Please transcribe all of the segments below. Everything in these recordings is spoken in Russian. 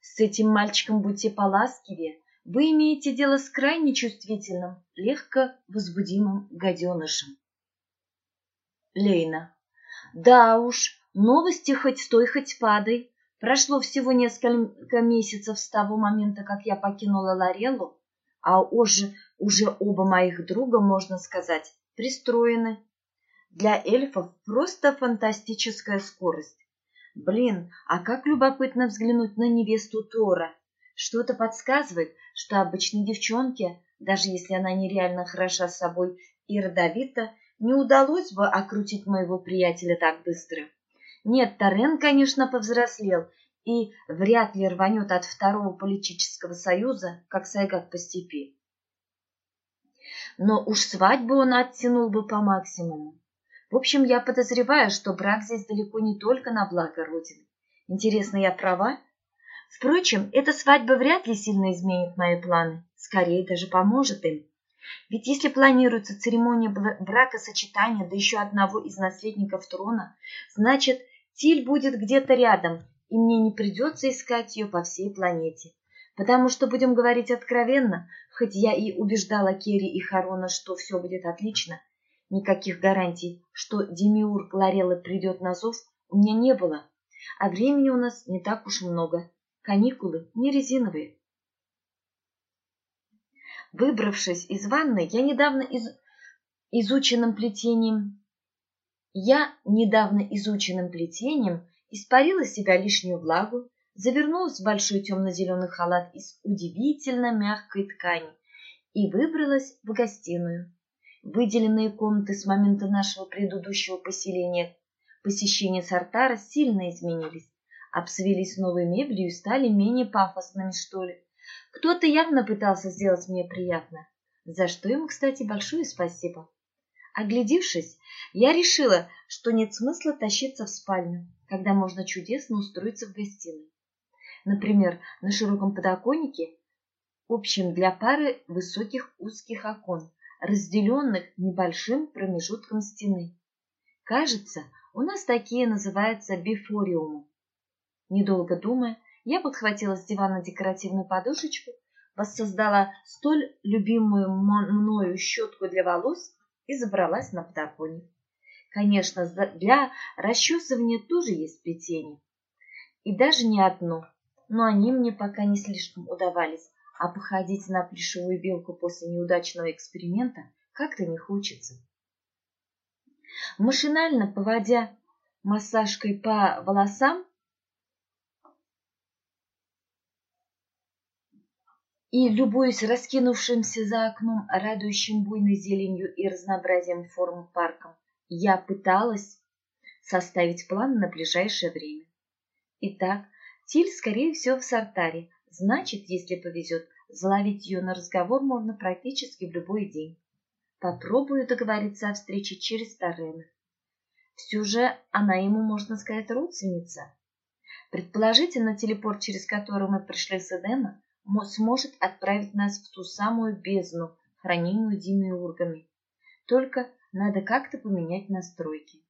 С этим мальчиком будьте поласкивее. Вы имеете дело с крайне чувствительным, легко возбудимым гаденышем. Лейна. Да уж, новости хоть стой, хоть падай. Прошло всего несколько месяцев с того момента, как я покинула Лареллу, а уже, уже оба моих друга, можно сказать, пристроены. Для эльфов просто фантастическая скорость. Блин, а как любопытно взглянуть на невесту Тора. Что-то подсказывает, что обычной девчонке, даже если она нереально хороша собой и родовита, не удалось бы окрутить моего приятеля так быстро. Нет, Торрен, конечно, повзрослел и вряд ли рванет от второго политического союза, как Сайгак по степи. Но уж свадьбу он оттянул бы по максимуму. В общем, я подозреваю, что брак здесь далеко не только на благо Родины. Интересно, я права? Впрочем, эта свадьба вряд ли сильно изменит мои планы, скорее даже поможет им. Ведь если планируется церемония бракосочетания, да еще одного из наследников трона, значит, Тиль будет где-то рядом, и мне не придется искать ее по всей планете. Потому что, будем говорить откровенно, хоть я и убеждала Керри и Харона, что все будет отлично, никаких гарантий, что Демиург Ларелла придет на зов, у меня не было. А времени у нас не так уж много. Каникулы не резиновые. Выбравшись из ванны, я недавно из... изученным плетением... Я недавно изученным плетением испарила с себя лишнюю влагу, завернулась в большой темно-зеленый халат из удивительно мягкой ткани и выбралась в гостиную. Выделенные комнаты с момента нашего предыдущего поселения, посещения Сартара сильно изменились, обсвелись новой мебелью и стали менее пафосными, что ли. Кто-то явно пытался сделать мне приятно, за что ему, кстати, большое спасибо. Оглядевшись, я решила, что нет смысла тащиться в спальню, когда можно чудесно устроиться в гостиной. Например, на широком подоконнике, общем для пары высоких узких окон, разделенных небольшим промежутком стены. Кажется, у нас такие называются бифориумы. Недолго думая, я подхватила с дивана декоративную подушечку, воссоздала столь любимую мною щетку для волос и забралась на подоконник. Конечно, для расчесывания тоже есть плетение. И даже не одно, но они мне пока не слишком удавались, а походить на плешивую белку после неудачного эксперимента как-то не хочется. Машинально поводя массажкой по волосам, и, любуясь раскинувшимся за окном, радующим буйной зеленью и разнообразием форм парком, я пыталась составить план на ближайшее время. Итак, Тиль, скорее всего, в Сартаре. Значит, если повезет, заловить ее на разговор можно практически в любой день. Попробую договориться о встрече через Торрена. Все же она ему, можно сказать, родственница. Предположительно, телепорт, через который мы пришли с Эдема, сможет отправить нас в ту самую бездну, хранимую демиургами. Только надо как-то поменять настройки.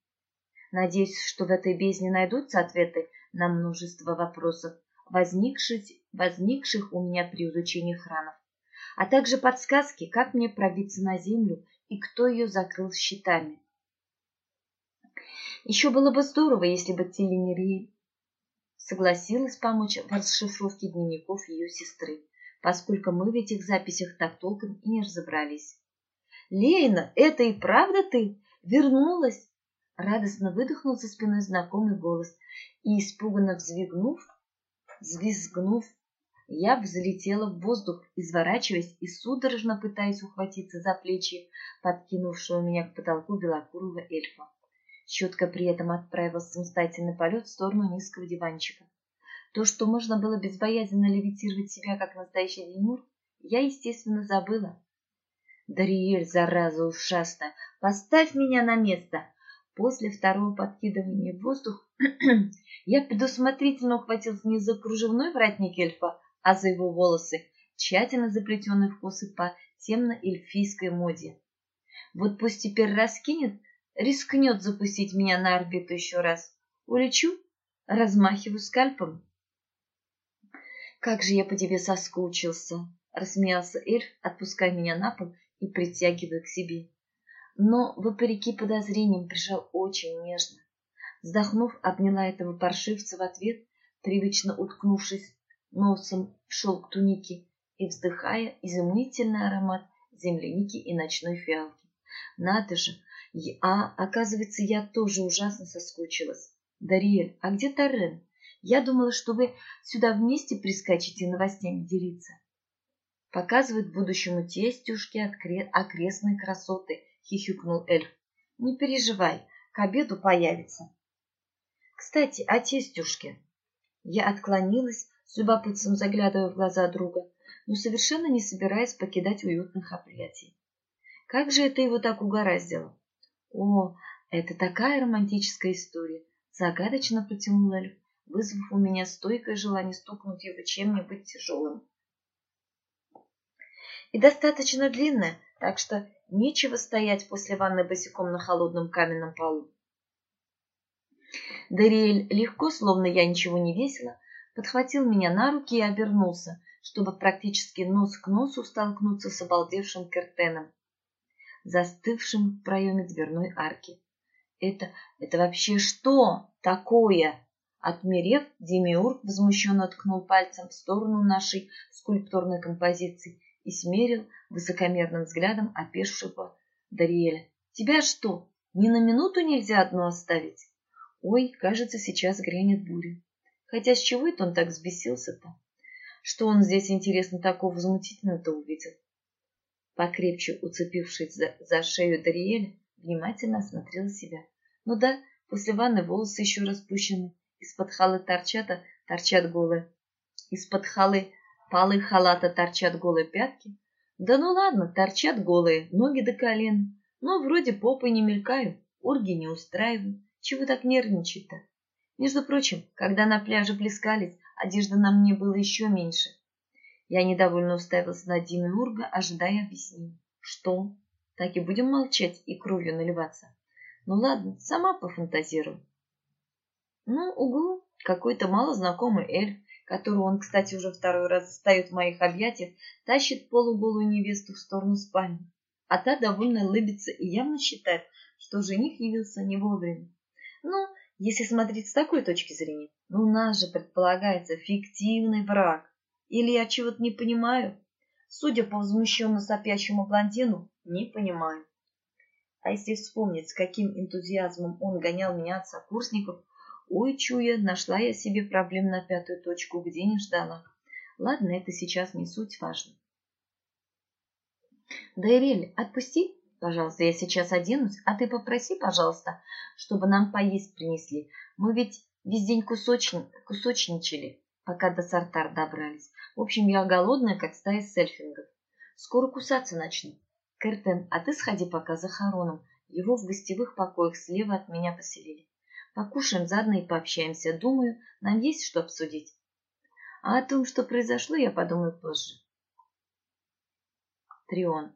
Надеюсь, что в этой бездне найдутся ответы на множество вопросов, возникших, возникших у меня при изучении хранов, а также подсказки, как мне пробиться на землю и кто ее закрыл щитами. Еще было бы здорово, если бы Теленерия согласилась помочь в расшифровке дневников ее сестры, поскольку мы в этих записях так толком и не разобрались. «Лейна, это и правда ты? Вернулась?» Радостно выдохнул со спины знакомый голос и, испуганно взвигнув, взвизгнув, я взлетела в воздух, изворачиваясь и судорожно пытаясь ухватиться за плечи подкинувшего меня к потолку белокурого эльфа. Щетка при этом отправилась в самостоятельный полет в сторону низкого диванчика. То, что можно было безбоязненно левитировать себя, как настоящий лемур, я, естественно, забыла. «Дариэль, зараза ушастая, поставь меня на место!» После второго подкидывания в воздух я предусмотрительно ухватился не за кружевной воротник эльфа, а за его волосы, тщательно заплетенные в косы по темно-эльфийской моде. Вот пусть теперь раскинет рискнет запустить меня на орбиту еще раз. Улечу, размахиваю скальпом. как же я по тебе соскучился!» — рассмеялся эльф, отпуская меня на пол и притягивая к себе. Но, вопреки подозрениям, прижал очень нежно. Вздохнув, обняла этого паршивца в ответ, привычно уткнувшись носом в шелк туники и вздыхая изумительный аромат земляники и ночной фиалки. Надо же, а, оказывается, я тоже ужасно соскучилась. Дариэль, а где Тарен? Я думала, что вы сюда вместе прискачете новостями делиться. Показывает будущему тестюшке окрестные красоты, хихикнул эльф. Не переживай, к обеду появится. Кстати, о тестюшке. Я отклонилась, с любопытством заглядывая в глаза друга, но совершенно не собираясь покидать уютных объятий. Как же это его так угораздило? О, это такая романтическая история, загадочно протянул эльф, вызвав у меня стойкое желание стукнуть его чем-нибудь тяжелым. И достаточно длинная, так что нечего стоять после ванны босиком на холодном каменном полу. Дариэль легко, словно я ничего не весила, подхватил меня на руки и обернулся, чтобы практически нос к носу столкнуться с обалдевшим Кертеном, застывшим в проеме дверной арки. «Это... это вообще что такое?» Отмерев, Демиург возмущенно ткнул пальцем в сторону нашей скульптурной композиции и смерил высокомерным взглядом опешившего Дариэля. «Тебя что, ни на минуту нельзя одну оставить?» Ой, кажется, сейчас грянет буря. Хотя с чего это он так взбесился-то? Что он здесь, интересно, такого возмутительного-то увидел? Покрепче уцепившись за, за шею Дариэля, внимательно осмотрел себя. Ну да, после ванны волосы еще распущены, из-под халы торчат, а торчат голые. Из-под халы полы халата торчат голые пятки. Да ну ладно, торчат голые, ноги до колен. Но вроде попы не мелькаю, урги не устраиваю. Чего так нервничать-то? Между прочим, когда на пляже плескались, одежды на мне было еще меньше. Я недовольно уставился на Диму Урга, ожидая объяснений. Что? Так и будем молчать и кровью наливаться? Ну ладно, сама пофантазирую. Ну, угу, какой-то малознакомый эльф, которого он, кстати, уже второй раз застает в моих объятиях, тащит полуголую невесту в сторону спальни. А та довольно улыбится и явно считает, что жених явился не вовремя. Ну, если смотреть с такой точки зрения, ну у нас же предполагается фиктивный враг. Или я чего-то не понимаю? Судя по возмущенно сопящему блондину, не понимаю. А если вспомнить, с каким энтузиазмом он гонял меня от сокурсников, ой, чуя, нашла я себе проблем на пятую точку, где не ждала. Ладно, это сейчас не суть важно. Да, Ирель, отпусти, Пожалуйста, я сейчас оденусь, а ты попроси, пожалуйста, чтобы нам поесть принесли. Мы ведь весь день кусочни... кусочничали, пока до Сартар добрались. В общем, я голодная, как стая сельфингов. Скоро кусаться начну. Кертен, а ты сходи пока за Хароном. Его в гостевых покоях слева от меня поселили. Покушаем заодно и пообщаемся. Думаю, нам есть что обсудить. А о том, что произошло, я подумаю позже. Трион.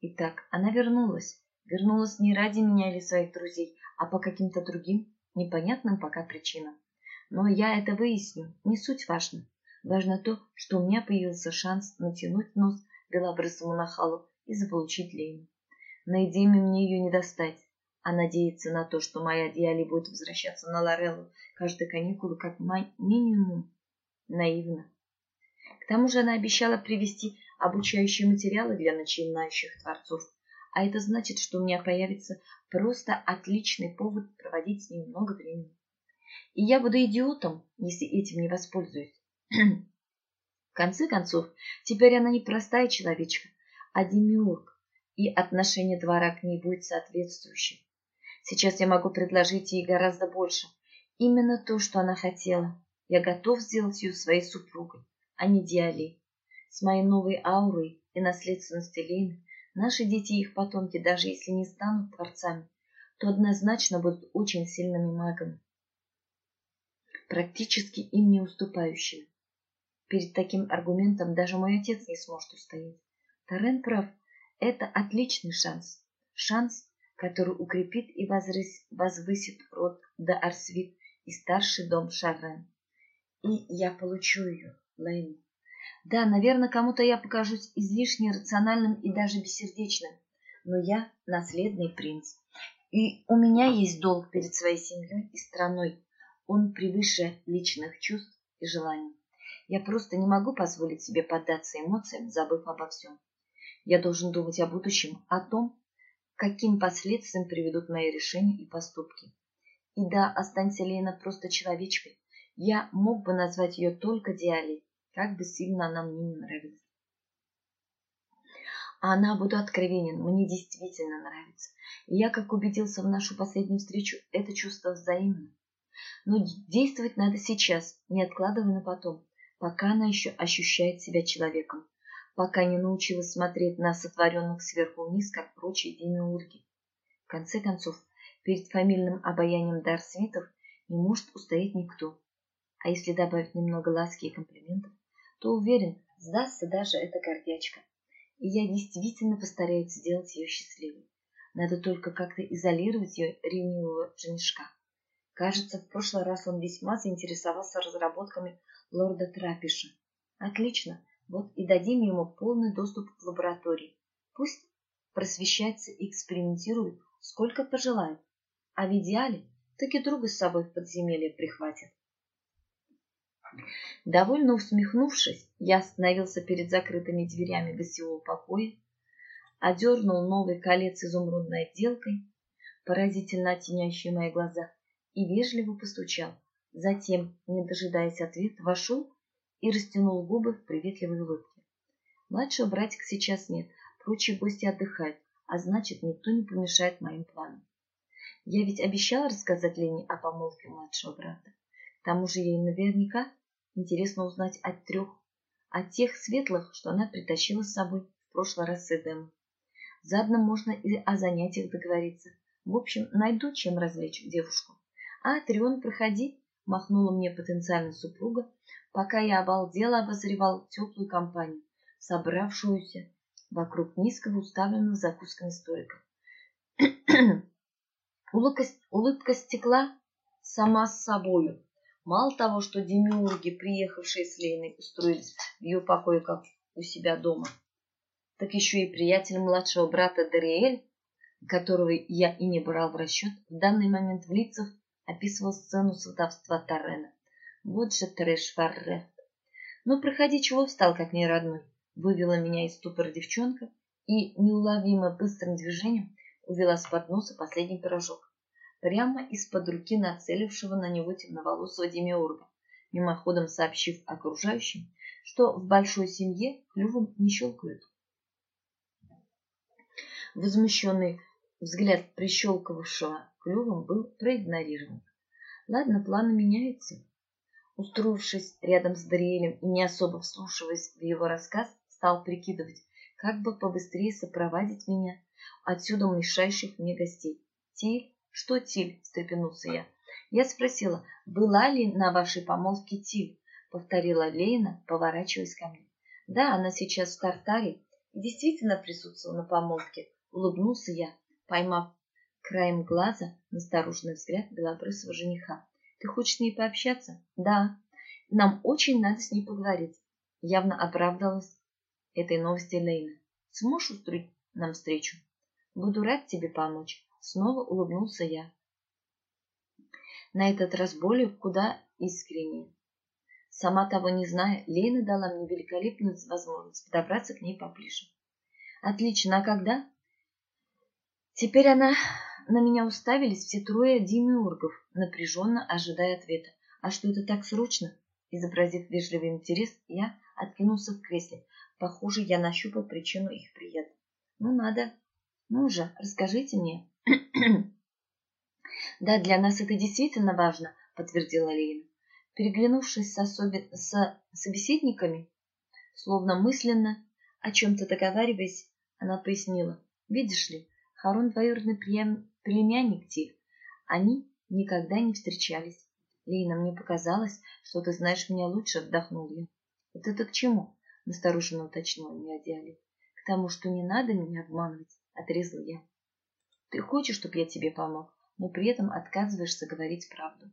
Итак, она вернулась. Вернулась не ради меня или своих друзей, а по каким-то другим, непонятным пока причинам. Но я это выясню, не суть важно. Важно то, что у меня появился шанс натянуть нос белобрысому нахалу и заполучить Лейну. На Эдиме мне ее не достать, а надеяться на то, что моя Диали будет возвращаться на Лореллу каждые каникулы как минимум, наивно. К тому же она обещала привезти обучающие материалы для начинающих творцов, а это значит, что у меня появится просто отличный повод проводить с ним много времени. И я буду идиотом, если этим не воспользуюсь. В конце концов, теперь она не простая человечка, а демиург, и отношение двора к ней будет соответствующим. Сейчас я могу предложить ей гораздо больше. Именно то, что она хотела. Я готов сделать ее своей супругой а не Диали. С моей новой аурой и наследственностью Лейны наши дети и их потомки, даже если не станут творцами, то однозначно будут очень сильными магами, практически им не уступающими. Перед таким аргументом даже мой отец не сможет устоять. Торрен прав, это отличный шанс. Шанс, который укрепит и возвысит род до Арсвит и старший дом Шаррен. И я получу ее, Лейну. Да, наверное, кому-то я покажусь излишне рациональным и даже бессердечным, но я наследный принц. И у меня есть долг перед своей семьей и страной. Он превыше личных чувств и желаний. Я просто не могу позволить себе поддаться эмоциям, забыв обо всем. Я должен думать о будущем, о том, каким последствиям приведут мои решения и поступки. И да, останься Лена просто человечкой, я мог бы назвать ее только Диалей, как бы сильно она мне не нравилась. А она, буду откровенен, мне действительно нравится. И я, как убедился в нашу последнюю встречу, это чувство взаимно. Но действовать надо сейчас, не откладывая на потом, пока она еще ощущает себя человеком, пока не научилась смотреть на сотворенных сверху вниз, как прочие демиурги. В конце концов, перед фамильным обаянием Дарсвитов не может устоять никто. А если добавить немного ласки и комплиментов, то уверен, сдастся даже эта гордячка и я действительно постараюсь сделать ее счастливой. Надо только как-то изолировать ее ревнивого женишка. Кажется, в прошлый раз он весьма заинтересовался разработками лорда Трапиша. Отлично, вот и дадим ему полный доступ к лаборатории. Пусть просвещается и экспериментирует, сколько пожелает. А в идеале так и друга с собой в подземелье прихватит. Довольно усмехнувшись, я остановился перед закрытыми дверями гостевого покоя, одернул новый колец изумрудной отделкой, поразительно оттеняющий мои глаза, и вежливо постучал. Затем, не дожидаясь ответа, вошел и растянул губы в приветливой улыбке. Младшего братика сейчас нет, прочие гости отдыхают, а значит, никто не помешает моим планам. Я ведь обещала рассказать Лене о помолвке младшего брата. К тому же ей наверняка Интересно узнать от трех, от тех светлых, что она притащила с собой в прошлый раз с Эдемом. Заодно можно и о занятиях договориться. В общем, найду, чем развлечь девушку. А, Трион, проходи, махнула мне потенциальная супруга, пока я обалдело обозревал теплую компанию, собравшуюся вокруг низкого уставленного закусками столика. улыбка, улыбка стекла сама с собою, Мало того, что демиурги, приехавшие с Лейной, устроились в ее покое, как у себя дома, так еще и приятель младшего брата Дариэль, которого я и не брал в расчет, в данный момент в лицах описывал сцену сватовства Тарена. Вот же трэш Фаррефт. Ну, проходи, чего встал, как не родной. Вывела меня из ступора девчонка и неуловимо быстрым движением увела с подноса последний пирожок прямо из-под руки нацелившего на него темноволосого демиурга, мимоходом сообщив окружающим, что в большой семье клювом не щелкают. Возмущенный взгляд прищелкавшего клювом был проигнорирован. Ладно, планы меняются. Устроившись рядом с Дариэлем и не особо вслушиваясь в его рассказ, стал прикидывать, как бы побыстрее сопроводить меня отсюда мешающих мне гостей. Тиль что Тиль? встрепенулся я. Я спросила, была ли на вашей помолвке Тиль? Повторила Лейна, поворачиваясь ко мне. Да, она сейчас в Тартаре и действительно присутствовала на помолвке. Улыбнулся я, поймав краем глаза настороженный взгляд белобрысого жениха. Ты хочешь с ней пообщаться? Да. Нам очень надо с ней поговорить. Явно оправдалась этой новости Лейна. Сможешь устроить нам встречу? Буду рад тебе помочь. Снова улыбнулся я. На этот раз более куда искреннее. Сама того не зная, Лена дала мне великолепную возможность подобраться к ней поближе. Отлично, а когда? Теперь она на меня уставились все трое демиургов, напряженно ожидая ответа. А что это так срочно? Изобразив вежливый интерес, я откинулся в кресле. Похоже, я нащупал причину их приезда. Ну, надо. Ну же, расскажите мне. Да, для нас это действительно важно, подтвердила Лейна. Переглянувшись с, особи... с собеседниками, словно мысленно, о чем-то договариваясь, она пояснила. Видишь ли, Харон двоюродный племянник Тиль. Они никогда не встречались. Лейна, мне показалось, что ты знаешь меня лучше, вдохнул я. Это ты к чему? Настороженно уточнила меня Диали. К тому, что не надо меня обманывать, отрезал я. Ты хочешь, чтобы я тебе помог, но при этом отказываешься говорить правду.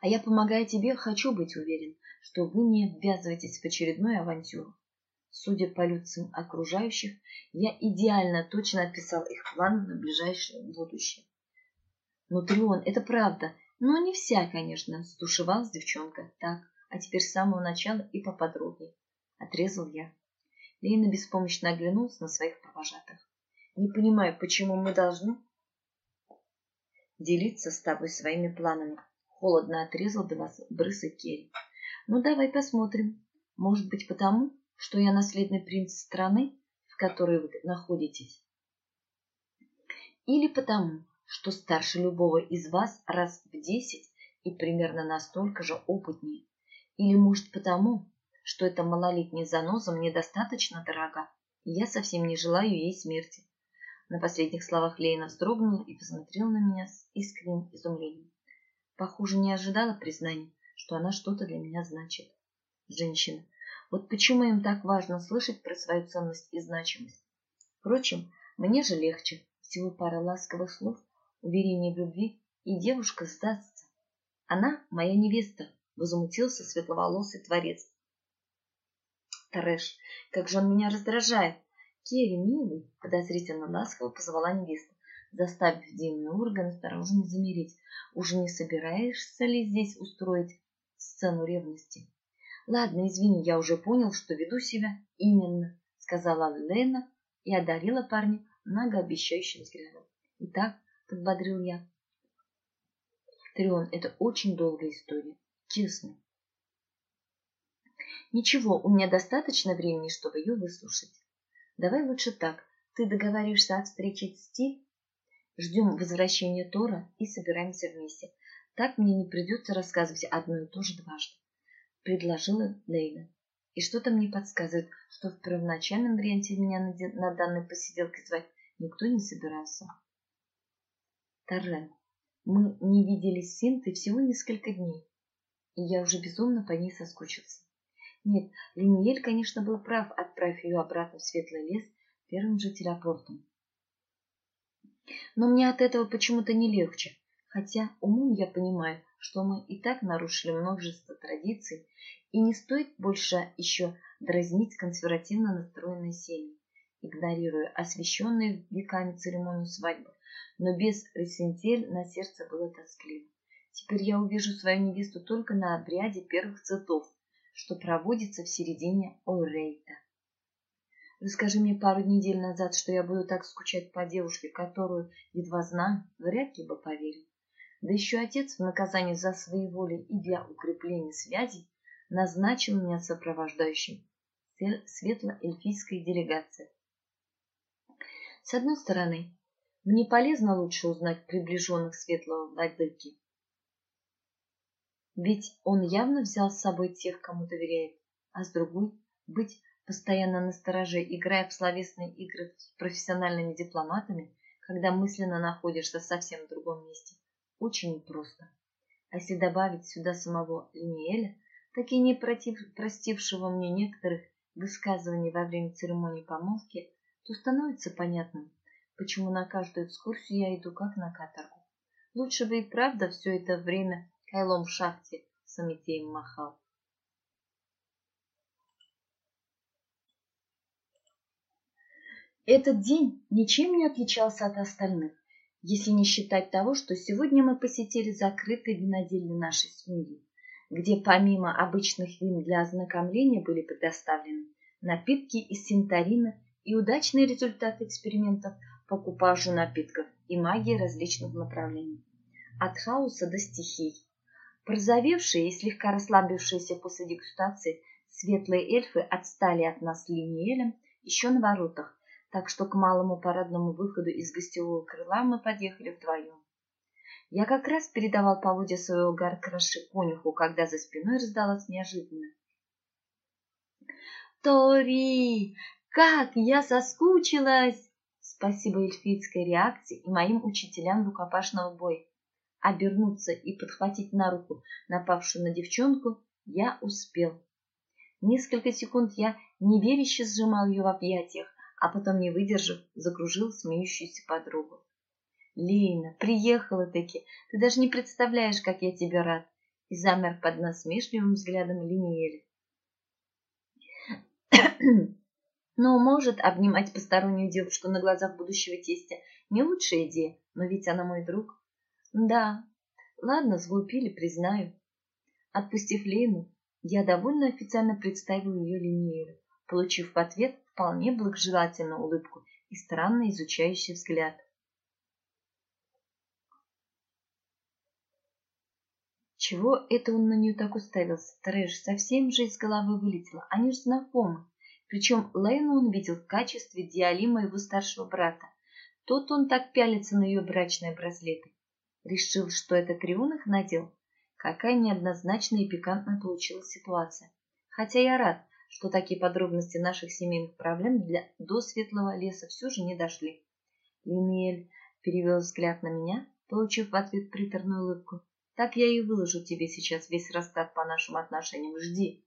А я, помогая тебе, хочу быть уверен, что вы не ввязываетесь в очередную авантюру. Судя по лицам окружающих, я идеально точно описал их планы на ближайшее будущее. Но Трион, это правда, но не вся, конечно, стушевалась девчонка. Так, а теперь с самого начала и поподробнее. Отрезал я. Лейна беспомощно оглянулась на своих провожатых. Не понимаю, почему мы должны делиться с тобой своими планами. Холодно отрезал до вас брысы Керри. Ну, давай посмотрим. Может быть, потому, что я наследный принц страны, в которой вы находитесь? Или потому, что старше любого из вас раз в десять и примерно настолько же опытнее? Или, может, потому, что эта малолетняя заноза мне достаточно дорога, и я совсем не желаю ей смерти? На последних словах Лейна вздрогнула и посмотрела на меня с искренним изумлением. Похоже, не ожидала признания, что она что-то для меня значит. Женщина, вот почему им так важно слышать про свою ценность и значимость. Впрочем, мне же легче. Всего пара ласковых слов, уверений в любви, и девушка сдастся. Она моя невеста, возмутился светловолосый творец. Трэш, как же он меня раздражает. Керри, милый, подозрительно ласково позвала невеста, заставив Дину Урган осторожно замереть. Уже не собираешься ли здесь устроить сцену ревности? Ладно, извини, я уже понял, что веду себя именно, сказала Лена и одарила парня многообещающим взглядом. Итак, подбодрил я. Трион, это очень долгая история, честно. Ничего, у меня достаточно времени, чтобы ее выслушать. Давай лучше так. Ты договариваешься о встрече с Ти, ждем возвращения Тора и собираемся вместе. Так мне не придется рассказывать одно и то же дважды предложила Лейла. И что-то мне подсказывает, что в первоначальном варианте меня на, данной посиделке звать никто не собирался. Таррен, мы не виделись с Синтой всего несколько дней, и я уже безумно по ней соскучился. Нет, Линиель, конечно, был прав, отправив ее обратно в Светлый лес первым же телепортом. Но мне от этого почему-то не легче, хотя умом я понимаю, что мы и так нарушили множество традиций, и не стоит больше еще дразнить консервативно настроенные семьи, игнорируя освященные веками церемонию свадьбы, но без ресентель на сердце было тоскливо. Теперь я увижу свою невесту только на обряде первых цветов, что проводится в середине Ойрейта. Расскажи мне пару недель назад, что я буду так скучать по девушке, которую едва знаю, вряд ли бы поверил. Да еще отец в наказание за свои воли и для укрепления связей назначил меня сопровождающим светло-эльфийской делегации. С одной стороны, мне полезно лучше узнать приближенных светлого владыки. Ведь он явно взял с собой тех, кому доверяет, а с другой — быть постоянно на стороже, играя в словесные игры с профессиональными дипломатами, когда мысленно находишься совсем другом месте очень просто. А если добавить сюда самого Линиэля, так и не против, простившего мне некоторых высказываний во время церемонии помолвки, то становится понятным, почему на каждую экскурсию я иду как на каторгу. Лучше бы и правда все это время кайлом в шахте с Аметеем махал. Этот день ничем не отличался от остальных если не считать того, что сегодня мы посетили закрытые винодельни нашей семьи, где помимо обычных вин для ознакомления были предоставлены напитки из синтарина и удачные результаты экспериментов по купажу напитков и магии различных направлений. От хаоса до стихий. Прозовевшие и слегка расслабившиеся после дегустации светлые эльфы отстали от нас линиелем еще на воротах, так что к малому парадному выходу из гостевого крыла мы подъехали вдвоем. Я как раз передавал поводья своего гаркраши конюху, когда за спиной раздалось неожиданно. «Тори, как я соскучилась!» Спасибо эльфийской реакции и моим учителям рукопашного боя. Обернуться и подхватить на руку напавшую на девчонку я успел. Несколько секунд я неверяще сжимал ее в объятиях, а потом, не выдержав, закружил смеющуюся подругу. «Лейна, приехала-таки! Ты даже не представляешь, как я тебе рад! и замер под насмешливым взглядом Линиэля. Но, может, обнимать постороннюю девушку на глазах будущего тестя не лучшая идея, но ведь она мой друг. Да, ладно, сглупили, признаю. Отпустив Лейну, я довольно официально представил ее Линееру, получив в ответ вполне благожелательную улыбку и странно изучающий взгляд. Чего это он на нее так уставился? Трэш совсем же из головы вылетела. Они же знакомы. Причем Лейну он видел в качестве Диали моего старшего брата. Тот он так пялится на ее брачные браслеты. Решил, что это Трион их надел. Какая неоднозначная и пикантная получилась ситуация. Хотя я рад, что такие подробности наших семейных проблем для, до светлого леса все же не дошли. Линель перевел взгляд на меня, получив в ответ приторную улыбку. Так я и выложу тебе сейчас весь расклад по нашим отношениям. Жди.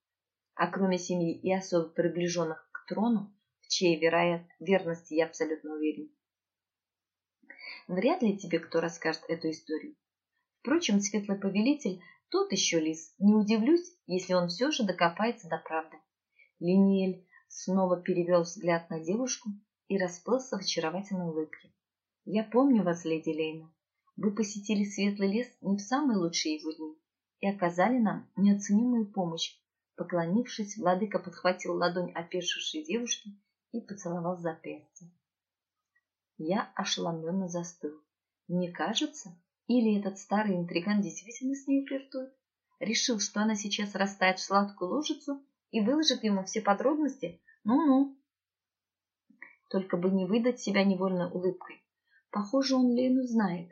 А кроме семьи и особо приближенных к трону, в чьей вероят... верности я абсолютно уверен, вряд ли тебе кто расскажет эту историю. Впрочем, светлый повелитель тот еще лис. Не удивлюсь, если он все же докопается до правды. Линиэль снова перевел взгляд на девушку и расплылся в очаровательной улыбке. «Я помню вас, леди Лейна. Вы посетили Светлый лес не в самые лучшие его дни и оказали нам неоценимую помощь. Поклонившись, владыка подхватил ладонь опешившей девушки и поцеловал запястье. Я ошеломленно застыл. Мне кажется, или этот старый интриган действительно с ней флиртует? Решил, что она сейчас растает в сладкую ложицу и выложит ему все подробности? Ну-ну. Только бы не выдать себя невольной улыбкой. Похоже, он Лену знает.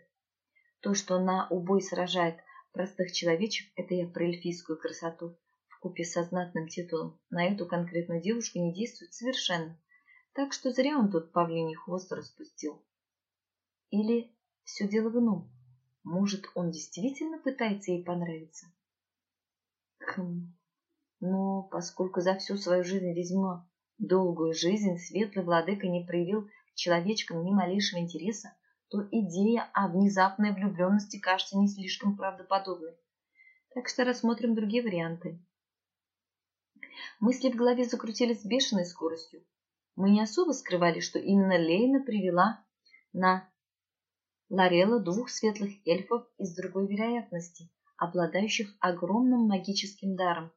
То, что на убой сражает простых человечек, это я про эльфийскую красоту. В купе со знатным титулом на эту конкретную девушку не действует совершенно. Так что зря он тут павлиний хвост распустил. Или все дело в ином. Может, он действительно пытается ей понравиться? Хм. Но поскольку за всю свою жизнь весьма долгую жизнь светлый владыка не проявил к человечкам ни малейшего интереса, то идея о внезапной влюбленности кажется не слишком правдоподобной. Так что рассмотрим другие варианты. Мысли в голове закрутились с бешеной скоростью. Мы не особо скрывали, что именно Лейна привела на Ларела двух светлых эльфов из другой вероятности, обладающих огромным магическим даром.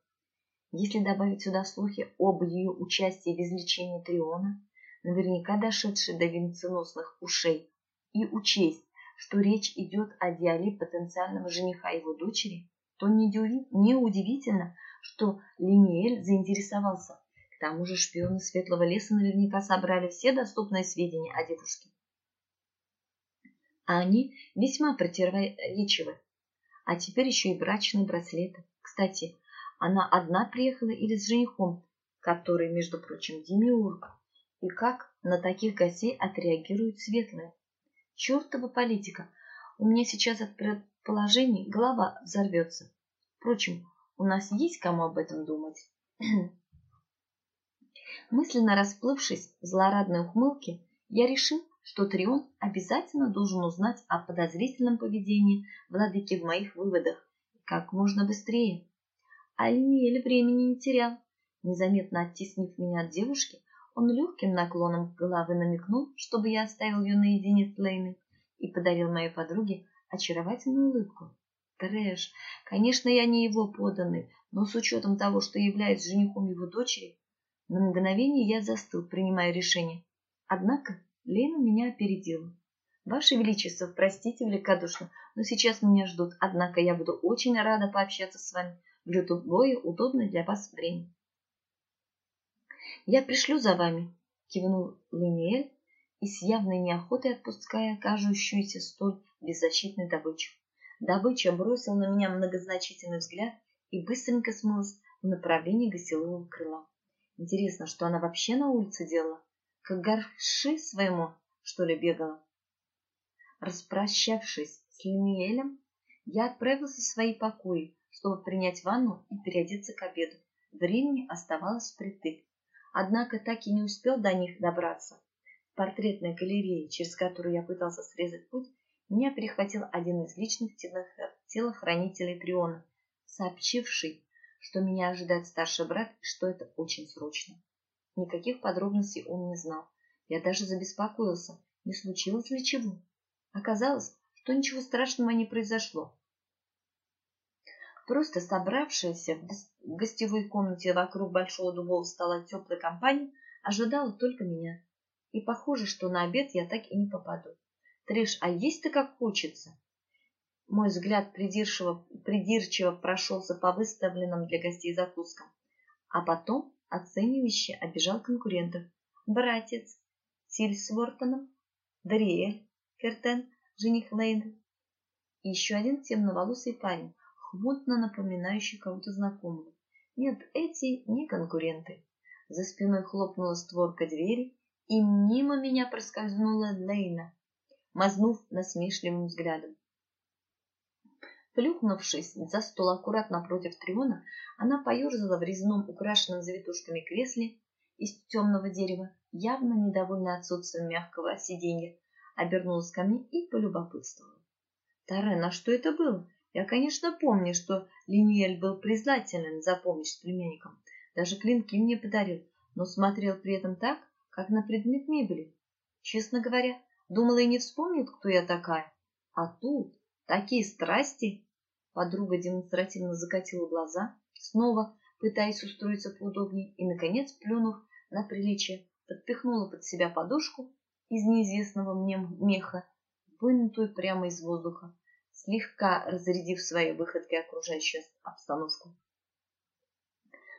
Если добавить сюда слухи об ее участии в излечении Триона, наверняка дошедшие до венценосных ушей, и учесть, что речь идет о Диали потенциального жениха его дочери, то неудивительно, что Линиэль заинтересовался. К тому же шпионы Светлого леса наверняка собрали все доступные сведения о девушке. А они весьма противоречивы. А теперь еще и брачные браслеты. Кстати, она одна приехала или с женихом, который, между прочим, демиург. И как на таких гостей отреагируют светлые? Чертова политика! У меня сейчас от предположений голова взорвется. Впрочем, у нас есть кому об этом думать. Мысленно расплывшись в злорадной ухмылке, я решил, что Трион обязательно должен узнать о подозрительном поведении владыки в моих выводах как можно быстрее. Альниэль времени не терял. Незаметно оттеснив меня от девушки, он легким наклоном головы намекнул, чтобы я оставил ее наедине с Лейной, и подарил моей подруге очаровательную улыбку. Трэш, конечно, я не его поданный, но с учетом того, что являюсь женихом его дочери, на мгновение я застыл, принимая решение. Однако Лейна меня опередила. Ваше Величество, простите великодушно, но сейчас меня ждут, однако я буду очень рада пообщаться с вами в любое удобное для вас время. «Я пришлю за вами», — кивнул Линиэль и с явной неохотой отпуская кажущуюся столь беззащитной добычу. Добыча бросила на меня многозначительный взгляд и быстренько смылась в направлении гостевого крыла. Интересно, что она вообще на улице делала? Как горши своему, что ли, бегала? Распрощавшись с Линиэлем, я отправился в свои покои, чтобы принять ванну и переодеться к обеду. Времени оставалось впритык. Однако так и не успел до них добраться. В портретной галерее, через которую я пытался срезать путь, меня перехватил один из личных телохранителей Триона сообщивший, что меня ожидает старший брат и что это очень срочно. Никаких подробностей он не знал. Я даже забеспокоился, не случилось ли чего. Оказалось, что ничего страшного не произошло. Просто собравшаяся в гостевой комнате вокруг большого дубового стола теплой компании ожидала только меня. И похоже, что на обед я так и не попаду. Триш, а есть-то как хочется. Мой взгляд придирчиво, придирчиво прошелся по выставленным для гостей закускам, а потом оценивающе обижал конкурентов. Братец, Силь с Вортоном, Дариэль, Кертен, жених Лейн и еще один темноволосый парень, смутно напоминающий кого-то знакомого. Нет, эти не конкуренты. За спиной хлопнула створка двери, и мимо меня проскользнула Лейна, мазнув насмешливым взглядом. Плюхнувшись за стол аккуратно напротив Триона, она поерзала в резном, украшенном завитушками кресле из темного дерева, явно недовольна отсутствием мягкого сиденья, обернулась ко мне и полюбопытствовала. «Тарен, а что это было? Я, конечно, помню, что Линиэль был признателен за помощь с племянником. Даже клинки мне подарил, но смотрел при этом так, как на предмет мебели. Честно говоря, думала и не вспомнит, кто я такая. А тут такие страсти. Подруга демонстративно закатила глаза, снова пытаясь устроиться поудобнее, и, наконец, плюнув на приличие, подпихнула под себя подушку из неизвестного мне меха, вынутую прямо из воздуха, слегка разрядив своей выходкой окружающую обстановку.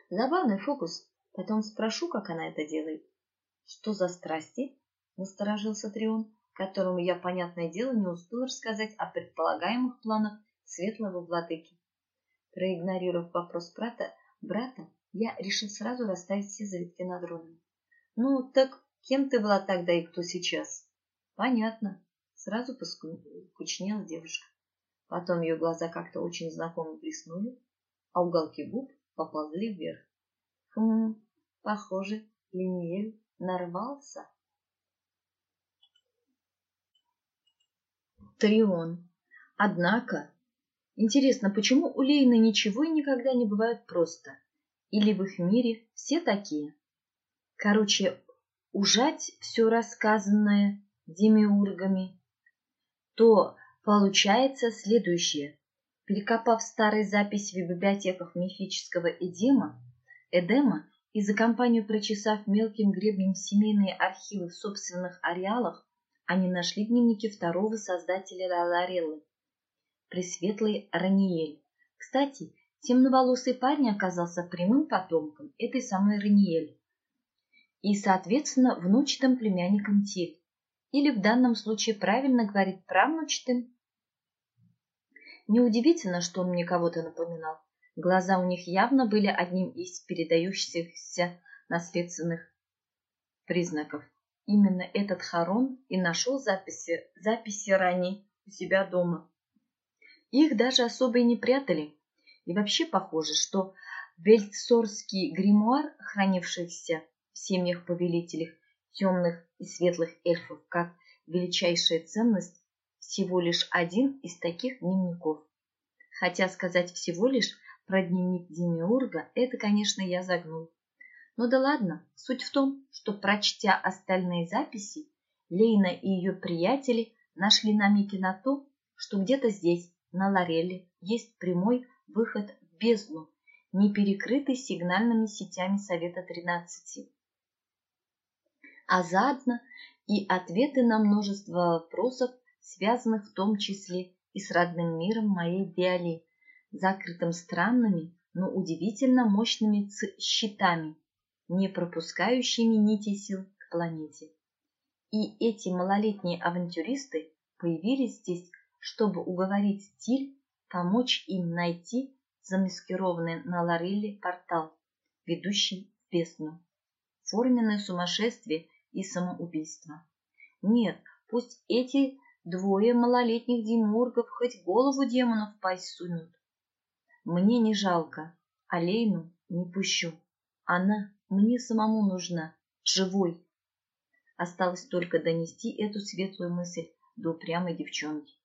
Забавный фокус. Потом спрошу, как она это делает. Что за страсти? Насторожился Трион, которому я, понятное дело, не успел рассказать о предполагаемых планах светлого владыки. Проигнорировав вопрос брата, брата, я решил сразу расставить все завитки над родом. Ну, так кем ты была тогда и кто сейчас? Понятно. Сразу поскучнела девушка. Потом ее глаза как-то очень знакомо блеснули, а уголки губ поползли вверх. Хм, похоже, Линиель нарвался. Трион. Однако, интересно, почему у Лейны ничего и никогда не бывает просто? Или в их мире все такие? Короче, ужать все рассказанное демиургами, то Получается следующее. Перекопав старые записи в библиотеках мифического Эдема, Эдема и за компанию прочесав мелким гребнем семейные архивы в собственных ареалах, они нашли дневники второго создателя Лареллы, Пресветлый Раниэль. Кстати, темноволосый парень оказался прямым потомком этой самой Раниэль и, соответственно, внучатым племянником Тиль, или в данном случае правильно говорить правнучатым Неудивительно, что он мне кого-то напоминал. Глаза у них явно были одним из передающихся наследственных признаков. Именно этот Харон и нашел записи, записи ранее у себя дома. Их даже особо и не прятали. И вообще похоже, что вельцорский гримуар, хранившийся в семьях повелителей темных и светлых эльфов, как величайшая ценность, всего лишь один из таких дневников. Хотя сказать всего лишь про дневник Демиурга, это, конечно, я загнул. Ну да ладно, суть в том, что, прочтя остальные записи, Лейна и ее приятели нашли намеки на то, что где-то здесь, на Лорелле, есть прямой выход в бездну, не перекрытый сигнальными сетями Совета 13. А заодно и ответы на множество вопросов связанных в том числе и с родным миром моей Диали, закрытым странными, но удивительно мощными щитами, не пропускающими нити сил к планете. И эти малолетние авантюристы появились здесь, чтобы уговорить Тиль помочь им найти замаскированный на Лорелле портал, ведущий в бездну. Форменное сумасшествие и самоубийство. Нет, пусть эти Двое малолетних демургов хоть голову демонов в пасть сунут. Мне не жалко, а Лейну не пущу. Она мне самому нужна, живой. Осталось только донести эту светлую мысль до упрямой девчонки.